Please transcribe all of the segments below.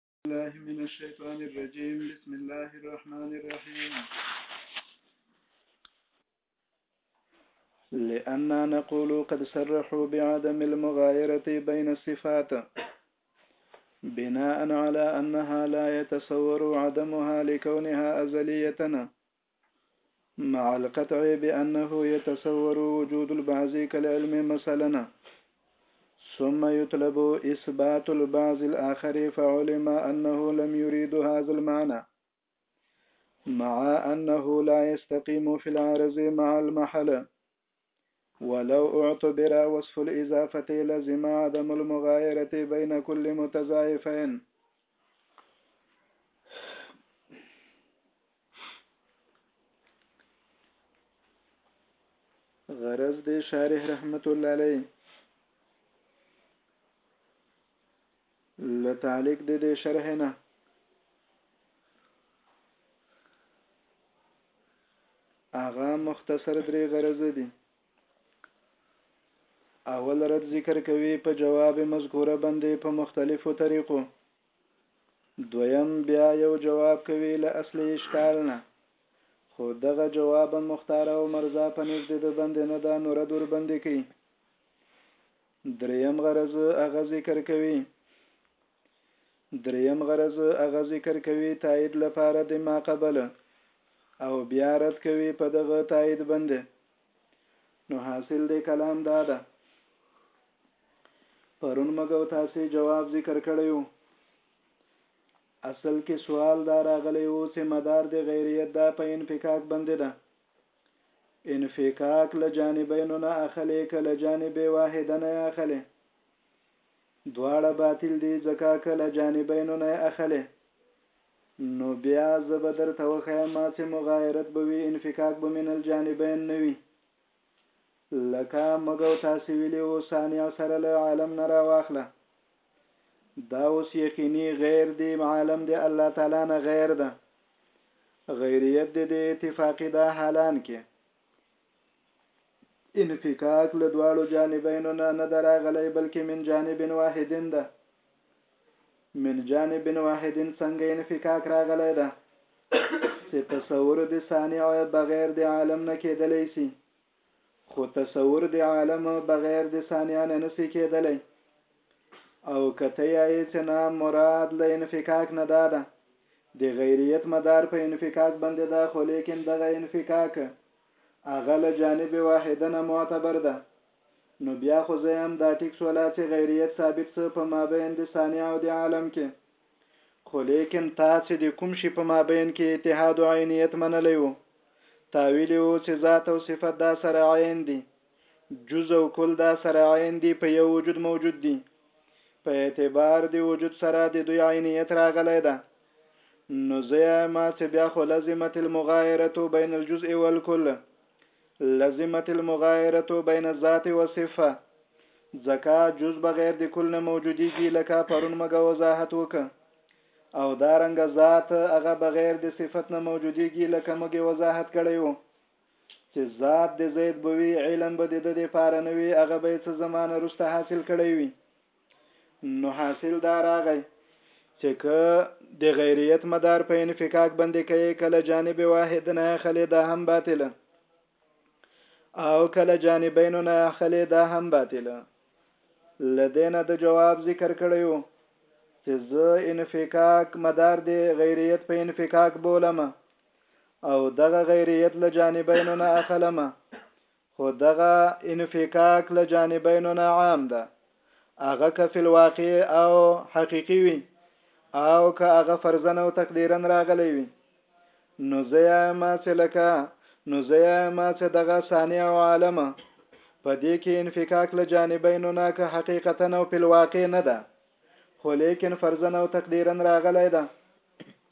بالله من الشيطان الرجيم بسم الله الرحمن الرحيم لأننا نقول قد صرحوا بعدم المغايرة بين الصفات بناء على أنها لا يتصور عدمها لكونها أزليتنا مع القطع بأنه يتصور وجود البعض كالعلم مثلا ثم يطلب إثبات البعض الآخر فعلم أنه لم يريد هذا المعنى مع أنه لا يستقيم في العرض مع المحل ولو اعتبر وصف الإضافة لزم عدم المغايرة بين كل متزايفين غرز دي شارح رحمة الله عليه له تعلق د دې شرح نه هغه مختصر درې غرض دي اول رد ذکر کوي په جواب مذکوره باندې په مختلفو طریقو دویم بیا یو جواب کوي له اصلي اشکال نه خو دغه جواب مختار او مرزا په نزد د بند نه دا نور دور بند کوي دریم غرض هغه ذکر کوي دریم غرض هغه ذکر کوي تایید لپاره د ما قبل او بیا رد کوي په دغه تایید باندې نو حاصل دی کلام دا ده پرون مګو تاسو جواب ذکر کړیو اصل کې سوال دا راغلی وو چې مدار د غیریت دا په انفکاک باندې ده انفکاک له جانبینو نه اخلې که له جانب واحده نه اخلې دواړه باطل دي ځکه که له جانبینو نه اخلې نو بیا زه به درته وښیم ما چې مغایرت به وي انفکاک به من الجانبین نه وي لکه مګو تاسې ویلي و صانع سره له عالم نه راواخله دا اوس یقیني غیر دی عالم دی الله تعالی نه غیر ده غیریت دې دې اتفاقی ده حالان کې انفکاک له دواړو جانبینو نه نه دراغلی بلکې من جانب واحدین ده من جانب واحدین څنګه انفکاک راغلی ده چې تصور د صانع بغیر د عالم نه کېدلی سي خو تصور د عالم بغیر د ثانیا نه نسی کېدلی او که ته یایې چې نه مراد له انفکاک نه دا ده د غیریت مدار په انفکاک باندې ده خو لیکن دغه انفکاک هغه له جانب واحده نه معتبر ده نو بیا خو زه هم دا ټیک شولا چې غیریت ثابت سه په مابین د ثانیا او د عالم کې خو ليکن تاسې د کوم شي په مابين کې اتحاد عينيت منلی وو؟ تا ويلي وو چې ذات او صفت دا سره عين دي، جز او کل دا سره عين دي په يو وجود موجود دي، په اعتبار د وجود سره د دوی عينيت راغلی ده، نو زه يايمه چې بيا خو لزمت المغايرة بين الجزء والکل لزمت المغایرت بین الذات و صفه ځکه جز بغیر د کل نه موجودیږي لکه پرون مګه وضاحت وک او دا رنګ ذات هغه بغیر د صفت نه موجودیږي لکه مګه وضاحت کړی وو چې ذات د زید بوي علم به د د لپاره نه وي هغه به څه زمانه رسته حاصل کړی وي نو حاصل دا راغی چې که د غیریت مدار په انفکاک باندې کوي کله جانب واحد نه خلې دا هم باطله او کله جانبین نه خلې دا هم باطله لدینه د جواب ذکر کړیو چې زه انفکاک مدار د غیریت په انفکاک بولم او دغه غیریت له جانبین نه اخلم خو دغه انفکاک له جانبینو نه عام ده هغه که فی الواقع او حقیقی وی او که هغه فرضاً او تقدیراً راغلی وی نو زه یم چې لکه نو زه یم چې دغه صانع او عالم په دې کې انفکاک له جانبینو نه که حقیقتا او فی الواقع نه ده خو لیکن فرضاً او تقدیراً راغلی ده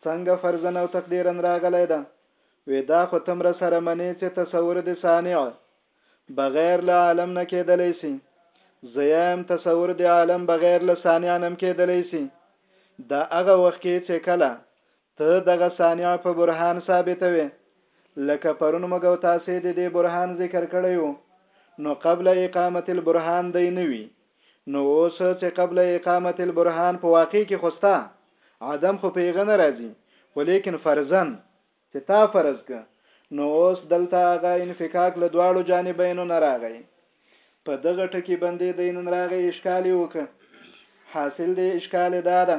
څنګه فرضاً او تقدیراً راغلی ده وي دا خو تمره سره منې چې تصور د صانع بغیر له عالم نه کېدلی شي زيايم تصور د عالم بغیر له صانع نم کېدلی شي دا هغه وخت کې چې کله ته دغه صانع په برهان ثابتوې لکه پرون موږ او تاسې د دې برهان ذکر کړی وو نو قبل اقامت البرهان دی نه وي نو اوس چه قبل اقامة البرهان په واقع کی خو ستا عدم خو په هغه نه راځی خو لیکن فرضاً چه تا فرض که نو اوس دلته هغه انفکاک له دواړو جانبینو نه راغی په دغه ټکی بندی دی نن راغی اشکال یی وکه حاصل دی اشکال دا ده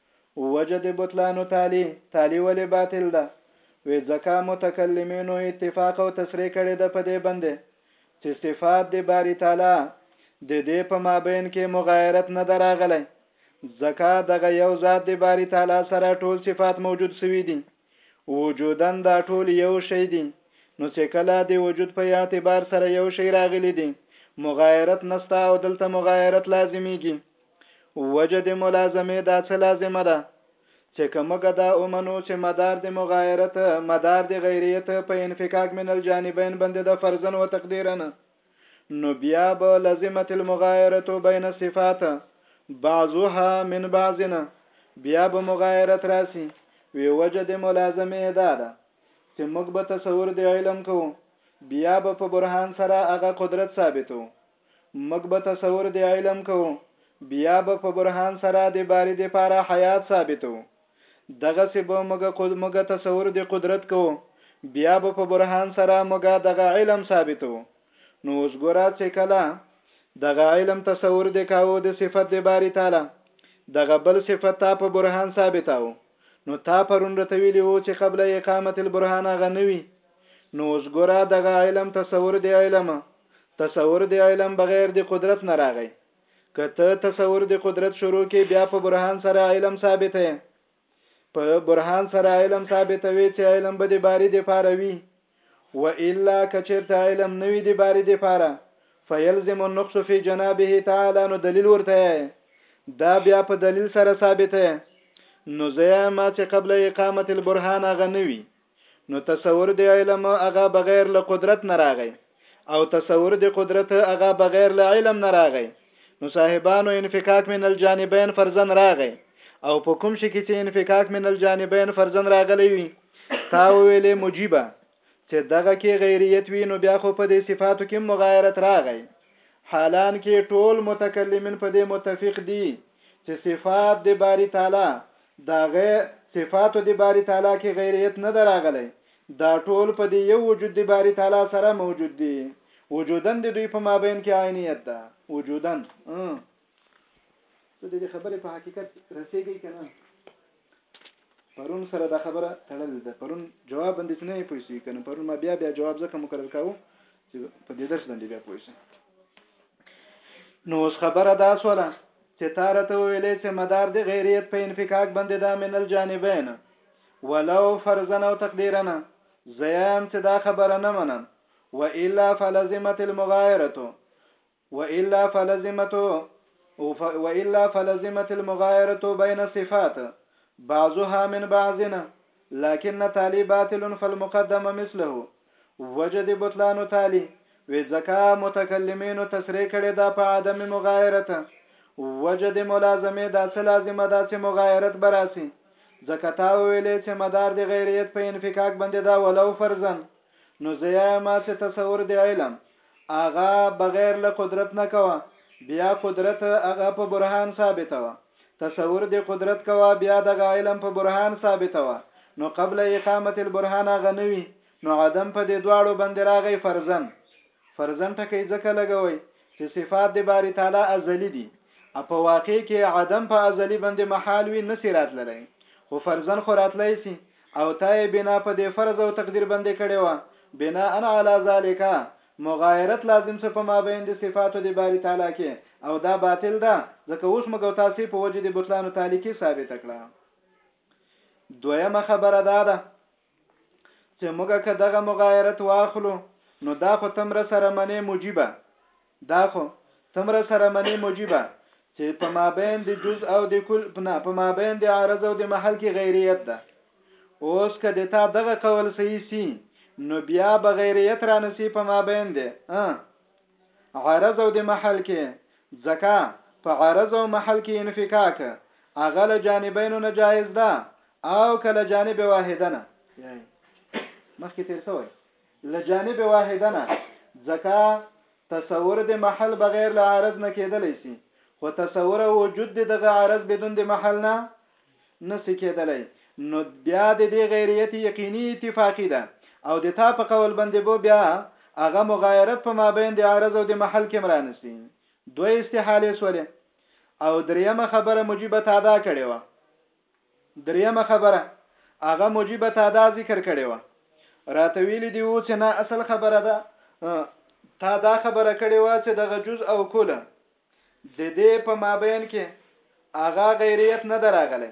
وجه د بطلانو تالي، تالي ولې باطل ده؟ وې ځکه متکلمینو اتفاق او تصریح کړې ده په دې بندې چې صفات د باری تعالی د دې په مابین کې مغایرت نه ده راغلی ځکه دغه یو ذات د باری تعالی سره ټول صفات موجود سوي دي وجودا دا ټول یو شی دي نو چې کله د وجود په اعتبار سره یو شی راغلی دي مغایرت نسته او دلته مغایرت لازمیږي وجه د ملازمې دا څه لازمه ده چې که موږ دا ومنو چې مدار د مغایرت مدار د غیریت په انفکاک من الجانبین باندې د فرزن و تقدیرن نو بیا به لازمت المغایرت بین الصفات بعضها من بعضنا بیا به مغایرت راسي وی وجه د ملازمه دا ده چې موږ به تصور د علم کوو بیا به په برهان سره هغه قدرت ثابتو موږ به تصور د علم کوو بيا به په برهان سره د باري د پاره حيات ثابتوو دغسې به موږ موږ تصور د قدرت کوو بيا به په برهان سره موږ دغه علم ثابتوو نو اوس ګوره چې کله دغه علم تصور د کاوو د صفت د باري تعالی دغه بل صفت تا په برهان ثابتاوو نو تا پرون رته ویلی وو چې قبل اقامت البرهان هغه نه وي نو اوس ګوره دغه علم تصور دی علم تصور دی علم بغیر دی قدرت نه راغی که ته تصور دی قدرت شروع کې بیا په برهان سره علم ثابت یې په برهان سره علم ثابتوي چې علم به د باری د پاره وي والا که چېرته علم نه وي د باري دپاره فيلزم النقص في جنابه تعالی نو دليل ورته يايې دا بيا په دليل سره ثابته نو زه يايم چې قبل اقامت البرهان هغه نه وي نو تصور د علم هغه بغير له قدرت نه راغی او تصور د قدرت هغه بغير له علم نه راغی نو صاحبانو انفکاک من الجانبین فرزن راغی او په کوم شي کې چې انفکاک من الجانبین فرزن راغلی وي تا ویلې مجیبه چې دغه کې غیریت وی نو بیا خو په دې صفاتو کې مغایرت راغی حالان کې ټول متکلمین په دې متفق دي چې صفات د باری تعالی دا غیر صفات د باری تعالی کې غیریت نه دراغلی دا ټول په دې یو وجود د باری تعالی سره موجود دي وجودن د دوی په مابین کې عینیت ده وجودن څه د دې خبرې په حقیقت رسیږي کنه پرون سره دا خبره تړل ده پرون جواب باندې څه نه پوي سي کنه پرون ما بیا بیا جواب ځکه مقرر کاوه چې په دې درس باندې بیا پوي سي نو اوس خبره دا سواله چې تارته ویلې چې مدار د غیریت په انفکاک باندې دا من الجانبین ولو فرضا او تقدیرا زیام چې دا خبره نه منم و الا فلزمت المغایره والا فلزمت والا فلزمت المغايره بين الصفات بعضها من بعض لكن تالي باطل فالمقدم مثله وجد بطلان تالي وې ځکه متکلمینو تصریح کړې ده په عدم مغایرت وجه د ملازمې دا څه لازمه ده چې مغایرت براسي ځکه تا ویلې چې مدار د غیریت په انفکاک باندې دا ولو فرزن نو زه يايم هسې تصور د علم هغه بغير له قدرت نه کوه بيا قدرت هغه په برهان ثابتوه تصور د قدرت کوه بيا دغه علم په برهان ثابتوه نو قبل اقامت البرهان هغه نه وي نو عدم په دې دواړو باندې راغی فرزن فرزن ټکی ځکه لګوي چې صفات د باری تعالی ازلی دي په واقع کې عدم په ازلی باندې محال وي نسی راتللی خو فرزن خو راتلی سي او تا يې بنا په دې فرض او تقدير بندې کړې وه بناء علی ذلک مغايرت لازم سو په مابين د صفاتو د باري تعالی کي او دا باطل ده ځکه اوس موږ او تاسي په وجه د بطلانو تعليقي ثابته کړه دويمه خبره دا ده چې موږ که دغه مغايرت واخلو نو دا خو تمره سره منې موجبه دا خو څمره سره منې موجبه چې په مابین د جز او د کل نه په مابین د عارض او د محل کې غیریت ده اوس که د تا دغه قول صحیح سی نو بیا به غیریت را نسی په مابین دی عارض او د محل کې ځکه په عارض او محل کې انفکاک هغه له جانبینو نه جایز ده او کله جانب واحده نه مخکې تیر سوی له جانب واحده نه ځکه تصور د محل بغیر له عارض نه کېدلی سي خو تصور او وجود د دغه عارض بدون د محل نه نسي کېدلی نو بیا د دې غیریت یقیني اتفاقی ده او د تا په قول باندې بو بیا هغه مغایرت په مابین د عارض او د محل کې مرانسي دوه استحالې سولې او دریمه خبره مجیبه تادا کړې وه دريمه خبره اغه مجيب تا دا ذکر کړي وه راته ویلي دي و چې نه اصل خبره ده تا دا خبره کړي وه چې دغه جز او کله د دې په مابین کې اغا غیریت نه دراغلی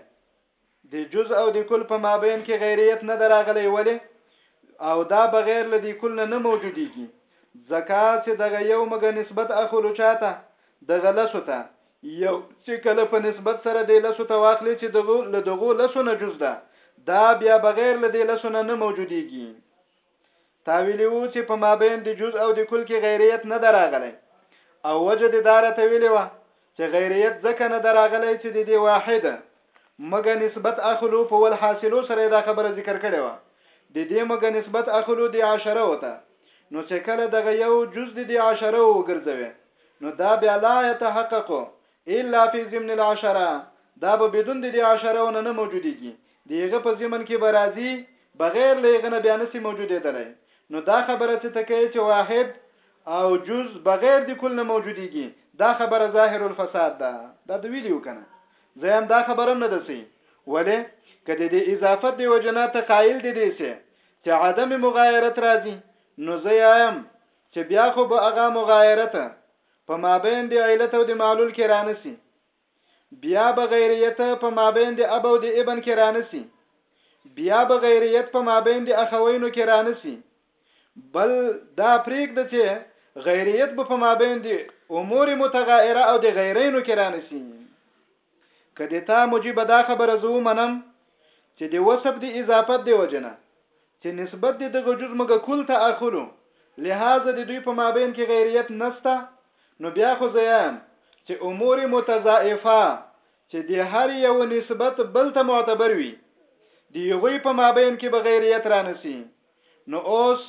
د جز او د کل په مابین کې غیریت نه دراغلی ولی او دا بغیر له دې کل نه موجودیږي ځکه چې دغه یو مګه نسبت اخلو چاته د غلسو ته یو چې کله په نسبت سره دې لسو ته واخلې چې دغو له دغو لسو نه جز ده دا بیا بغیر له دې لسو نه نه موجودیږي تاویلی وو چې په مابین د جز او د کل کې غیریت نه دراغلی او وجه د داره ته ویلی وه چې غیریت ځکه نه دراغلی چې د دې واحد مګه نسبت اخلو په ول حاصلو سره دا خبره ذکر کړې وه د دې مګه نسبت اخلو د عشره وته نو چې کله دغه یو جز د دې عشره وګرځوي نو دا بیا لا یتحقق الا فی ضمن العشره دا به بدون د دې عشره نه نه موجودیږي دیغه په ضمن کې برازي بغیر لېغه نه بیا نسی موجودېدلی نو دا خبره چې تکې چې واحد او جز بغیر د کل نه موجودیږي دا خبره ظاهر الفساد ده دا د ویډیو کنه زه هم دا خبرم نه دسی ولی کدی د اضافت دی وجنه ته قائل دی دی سه چې عدم مغایرت راځي نو زه یم چې بیا خو به هغه مغایرت په مابین د علت او د معلول کې رانسی بیا به غیریت په مابین د اب او د ابن کې رانسی بیا به غیریت په مابین د اخوینو کې رانسی بل دا پریک د چې غیریت به په مابین د امور متغایره او د غیرینو کې رانسی که د تا مجیب دا خبره زه ومنم چې د وصف د اضافت د وجې نه چې نسبت د دغه جز موږ کل ته اخلو لهذا د دوی په مابین کې غیریت نسته نو بیا خو زه یم چې امور متضاعفه چې د هر یو نسبت بل ته معتبر وي د یغوی په مابین کې به غیریت رانسی نو اوس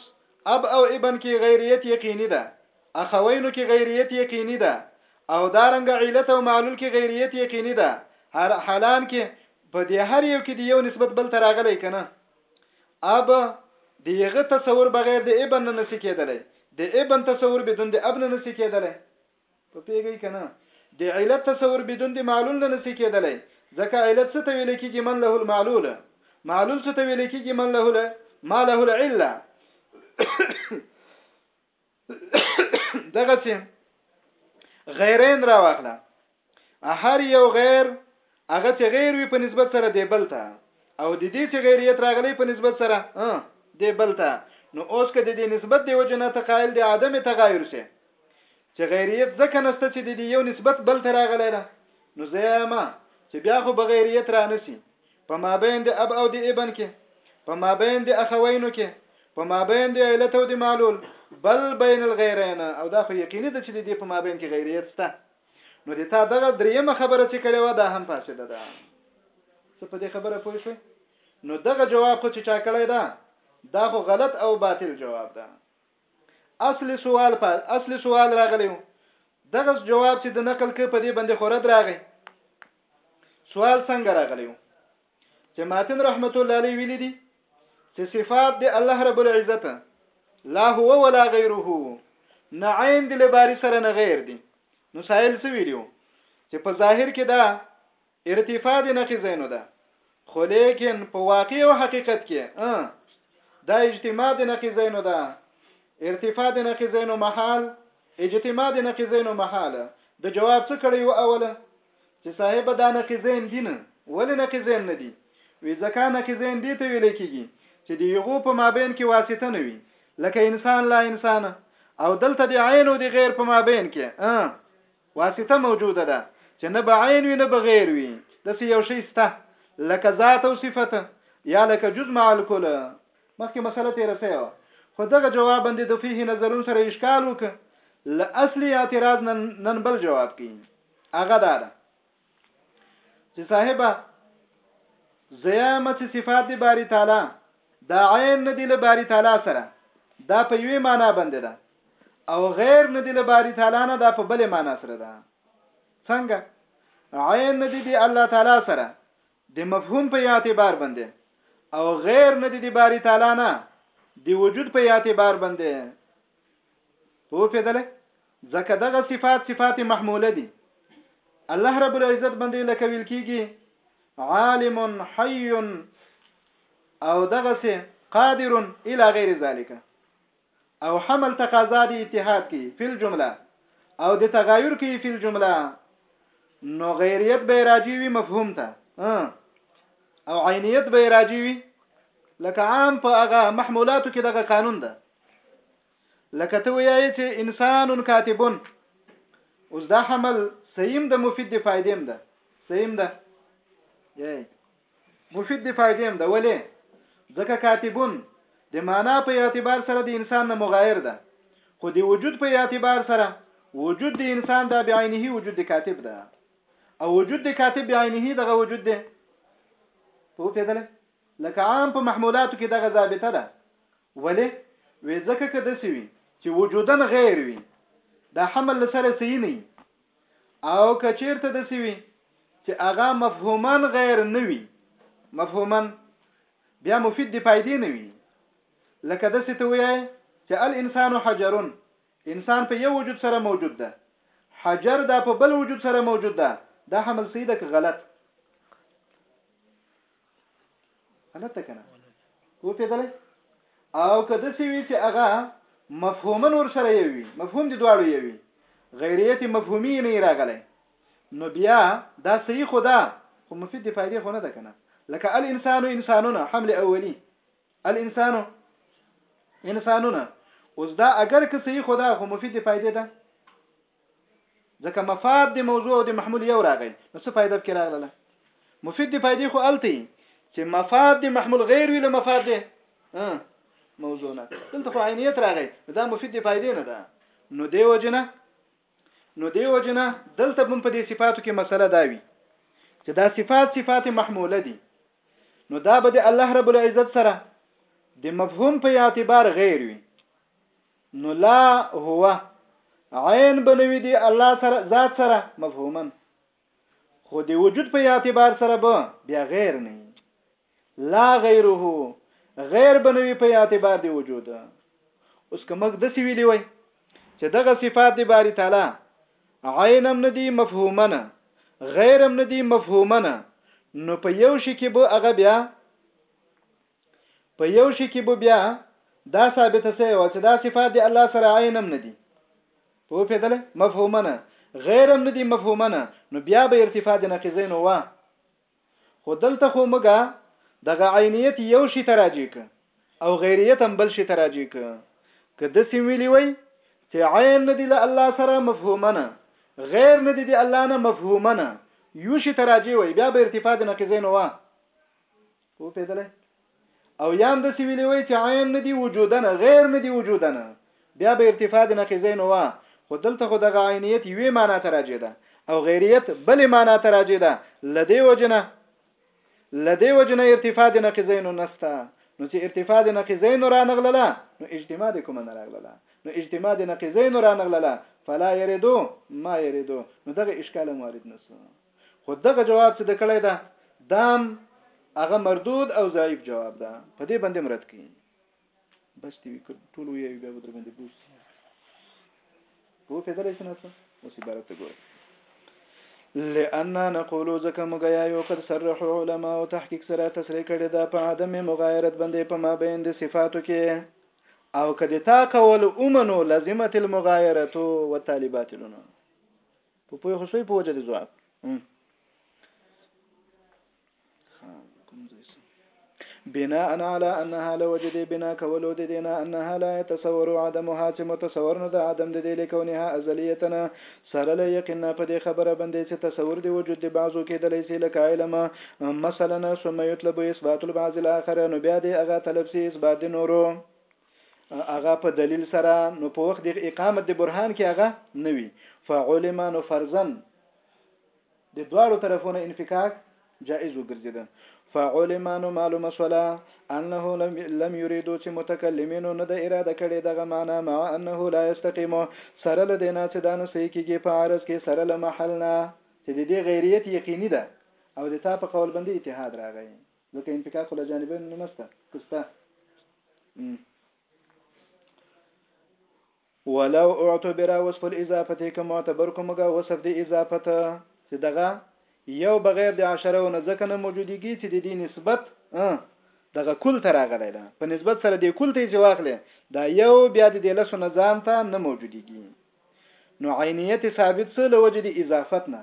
اب او ابن کې غیریت یقیني ده، اخوینو کې غیریت یقیني ده او دارنګه علت او معلول کې غیریت یقیني ده هر حالان کې په دې هر یو کې د یو نسبت بل ته راغلی که نه اب د یغه تصور بغیر د ابن نه نسی کېدلی د ابن تصور بدون د اب نه نسی کېدلی په پیږی کنه د علت تصور بدون د معلول نه نسی کېدلی ځکه علت څه ته ویل کېږي من له المعلول معلول څه ته ویل کېږي من له له ما له العله دغه سي غیرین را واخله هر یو غیر هغه چه غیر وی په نسبت سره دی بل ته او د دې چه غیریت راغلی په نسبت سره دی بل ته نو اوس که د دې نسبت دی وجه نه ته قائل دی عدم تغایر سه چه غیریت ځکه نسته چه د دې یو نسبت بل ته راغلی ده نو زیامه چه بیا خو بغیریت را نسی په مابین د اب او د ابن کې په مابین د اخوینو کې په مابین د علت او د معلول بل بین الغیرین او دا خو یقیني ده چې د دې په مابین کې غیریت سته نو د تا دغه دریمه خبره چې کړې وه دا هم فاسده ده څه په دې خبره پوه شوې نو دغه جواب خو چې چا کړی ده دا خو غلط او باطل جواب ده اصلي سوال په اصلي سوال راغلی و دغه جواب چې د نقل کې په دې باندې خورد راغی سوال څنګه راغلی و چې ماتن رحمت الله علیه ویلي دي چې صفات د الله رب العزت لا هو ولا غیره نه عین د لباری سره نه غیر دي نو سائل څه ویلو چې په ظاهر کې دا ارتفاع د نقي زینو ده خو لیکن په واقع او حقیقت کې دا اجتماع د نقي زینو ده ارتفاع د نقي زینو محال اجتماع د نقي زینو محاله د جواب څه کړی و اوله چې صاحب دا نقیزین دي نه ولې نقیزین نه دي وی ځکه نقیزین دي ته ویل کېږي چې د یغو په مابین کې واسطه نه وي لکه انسان لا انسان او دلته د عین او د غیر په مابین کې ا واسطه موجوده ده چې نه به عین وي نه به غیر وي د څه یو شی سته لکه ذات او صفت یا لکه جز مع الکل مخکې مسله تیر سه و خو دغه جواب باندې د فيه نظرون سره اشکال وک ل اصلي اعتراض نن نن بل جواب کین هغه دا ده چې صاحبه زیامه چې صفات دی باری تعالی دا عین نه دی له باری تعالی سره دا په یوې معنی باندې ده او غیر نه دی له باری تعالی نه دا په بلې معنی سره ده څنګه عین نه دی دی الله تعالی سره د مفهوم په اعتبار باندې او غیر نه دی دی باری تعالی نه دی وجود په اعتبار باندې په پیدله ځکه دغه صفات صفات محموله دي الله رب العزت باندې لکه ویل کیږي عالم حي او دغه سي قادر الى غیر ذالک او حمل تقاضا دي اتحاد کی فی الجمله او د تغایر کی فی الجمله نو غیریت به راجی وی مفهوم ته او عینیت به راجی وی لکه عام په هغه محمولاتو کې دغه قانون ده لکه ته وایې چې انسان کاتبون اوس دا حمل سیم د مفید د فائدې ده سیم ده یی مفید د فائدې ده ولې ځکه کاتبون د معنا په اعتبار سره د انسان نه مغایر ده خو د وجود په اعتبار سره وجود د انسان د بعینه وجود د کاتب ده او وجود د کاتب بعینه دغه وجود ده په پیدل لکه عام په محمولاتو کې دغه ضابطه ده. ولې؟ وې ځکه که داسې وي چې وجوداً غیر وي دا حمل له سره صحیح نه وي او که چېرته داسې وي چې هغه مفهوماً غیر نه وي مفهوماً بیا مفید د پایدې نه وي لکه داسې ته وایې چې الانسان حجرون انسان په یو وجود سره موجود ده حجر دا په بل وجود سره موجود ده دا حمل صحیح ده که غلط؟ انا ته کنه و پیدلې او که د سی وی چې هغه مفهومن ور سره یوي مفهوم دي دواړو یوي غیریت مفهومی نه راغلی نو بیا دا صحیح خدا خو مفید دی فائدې خو نه ده کنه لکه الانسان انسانونه حمل اولی الانسان انسانونه اوس دا اگر که صحیح خدا خو مفید دی فائدې ده ځکه مفاد د موضوع او د محمول یو راغی نو څه فائدہ کې راغله مفید دی فائدې خو الته چې مفاد د محمول غیر ویل مفاد دی موضوع نه دلته خو عینیت راغی دا مفید دی فائدې نه ده نو دی وجنه نو دی وجنه دلته هم په دې صفاتو کې مسله دا وی چې دا صفات صفات محموله دي نو دا به د الله رب العزت سره د مفهوم په اعتبار غیر وي نو لا هو عین بنوي دی الله سره ذات سره مفهوما خو دی وجود په اعتبار سره به بیا غیر نه لا غیره غیر بنوي په اعتبار دی وجود اوس کومګ د سی ویلی وای چې دغه صفات دی باری تعالی عینم ندی مفهوما غیرم ندی مفهوما نو په یو شي کې به هغه بیا په یو شي کې به بیا دا ثابته شوې وه چې دا صفات د الله سره عین هم نه دي په پیدل مفهومنه غیر هم نه دي مفهومنه نو بیا به ارتفاع د نقیزین وه خو دلته خو مګه دغه عینیت یو شي تراجی ک او غیریت هم بل شي تراجی ک که د سیم ویلی وای چې عین نه دی له الله سره مفهومنه غیر نه دی د الله نه مفهومنه یو شي تراجی وای بیا به ارتفاع د نقیزین وه پوهېدلی او یا هم داسې ویلي وای چې عین نه دي وجودنه غیر نه دي وجودنه بیا به ارتفاع د نقیزه نه وه خو دلته خو دغه عینیت یوې معنا ته راجع ده او غیریت بلې معنا ته راجع ده له دې وجې نه له دې وجې نه ارتفاع د نقیزه نه نسته نو چې ارتفاع د نقیزه نه رانغلله نو اجتماع د کومه نه راغلله نو اجتماع د نقیزه نه رانغلله فلا یریدو ما یریدو نو دغه اشکال موارد نسو خو دغه جواب چې د کړی ده دام هغه مردود او ضعیف جواب ده په دې باندې مراد کوي بس دی وکړ ټول وی بیا بدر باندې بوس هو فیدل ایسنه څه اوس عبارت ته ګوره لأننا نقول ځکه موږ یو قد صرح علما او تحقیق سره تصریح کړی دا په عدم مغایرت باندې په ما بین د صفاتو کې او کدی تا کول اومنو لازمه المغایرت او طالبات لونه په پوه خو شوي په وجه د ځواب بناء على انها لوجد بنا کولو د دینا انها لا يتصور عدمها چې متصور نه د عدم د دې لکونها ازلیتنا سره له یقینا په دې خبره باندې چې تصور دی وجود دی بعضو کې د لیسې لکه علم مثلا ثم يطلب اثبات البعض الاخر نو بیا دې هغه طلب سي اثبات نورو هغه په دلیل سره نو په وخت د اقامت د برهان کې هغه نه وي فعلم نو فرزن د دواړو طرفونو انفکاک جائز وګرځیده فعلم نو معلومه سوله انه لم لم يريدو چې متکلمینو نه د اراده کړي دغه معنا مع انه لا يستقيم سره له دینا چې دانه صحیح کیږي په عرض کې سره له محلنا چې د دې غیریت یقیني ده او د تا په قول باندې اتحاد راغی ځکه انفکاک خو له جانبینو نه نسته که سته ولو اعتبر وصف الاضافه که معتبر کومګه وصف د اضافه ته چې دغه یو بغیر د عشره او نه ځکه نه موجودیږي چې د دې نسبت دغه کل ته راغلی ده په نسبت سره د کل ته چې واخلې دا یو بیا د لسو نه ځان ته نه موجودیږي نو عینیت ثابت سره لوجه د اضافت نه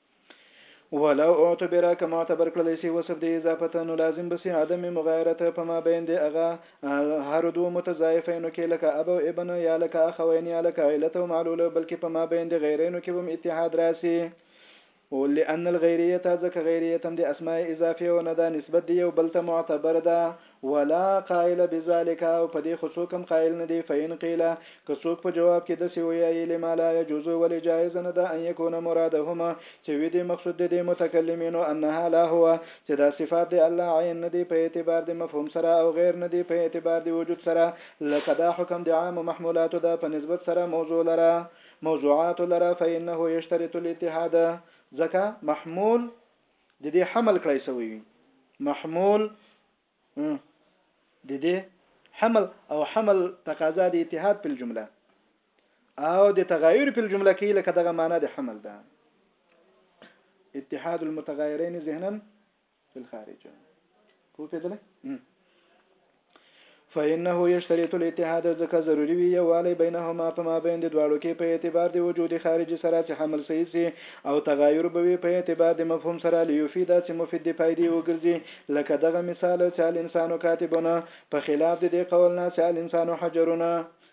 ولو اعتبر که معتبر کړل شي وصف د اضافت نو لازم به شي عدم مغایرت په ما بین د هغه هر دوه متضاعفینو کې لکه اب او ابن یا لکه اخوین یا لکه علت او معلول بلکې په ما بین د غیرینو کې هم اتحاد راشي لأن الغیریه ځکه غیریه هم د اسماء اضافه او نه ده نسبت دی یو بل ته معتبر ده ولا قائل بذلک او په دې خو څوک هم قائل نه دي فإن قيل که څوک په جواب کې دسې ويايي لما لا يجوز ولې جائز نه ده ان يكون مرادهما چې وي دې مقصود د دې متکلمینو انها لا هو چې دا صفات د الله عين نه دي په اعتبار د مفهوم سره او غير نه دي په اعتبار د وجود سره لکه دا حکم د عام محمولاتو ده په نسبت سره موضوع لره موضوعات لره فإنه يشترط الاتحاد ځکه محمول د دې حمل کړای شوی وي محمول د دې حمل او حمل تقاضا د اتحاد په جمله او د تغایر په جمله کې لکه دغه معنی د حمل ده اتحاد المتغايرين ذهنا في الخارج په پیدله فإنه يشترط الاتحاد ځکه ضروري وي یووالی بینهما په مابین د دواړو کې په اعتبار د وجود خارجي سره چې حمل صحیح سي او تغایر به وي په اعتبار د مفهوم سره لیفیدا چې مفید د فایدې وګرځي لکه دغه مثال چې الانسان کاتبون په خلاف د دې قول نه چې الانسان حجرون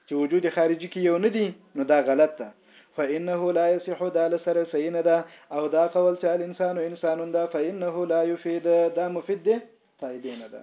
چې وجود خارجي کې یو نه دي نو دا غلط ده فإنه لا يصح دا لسره صحیح نه ده او دا قول چې الانسان انسان ده فإنه لا يفيد دا مفید دی فائدې نه ده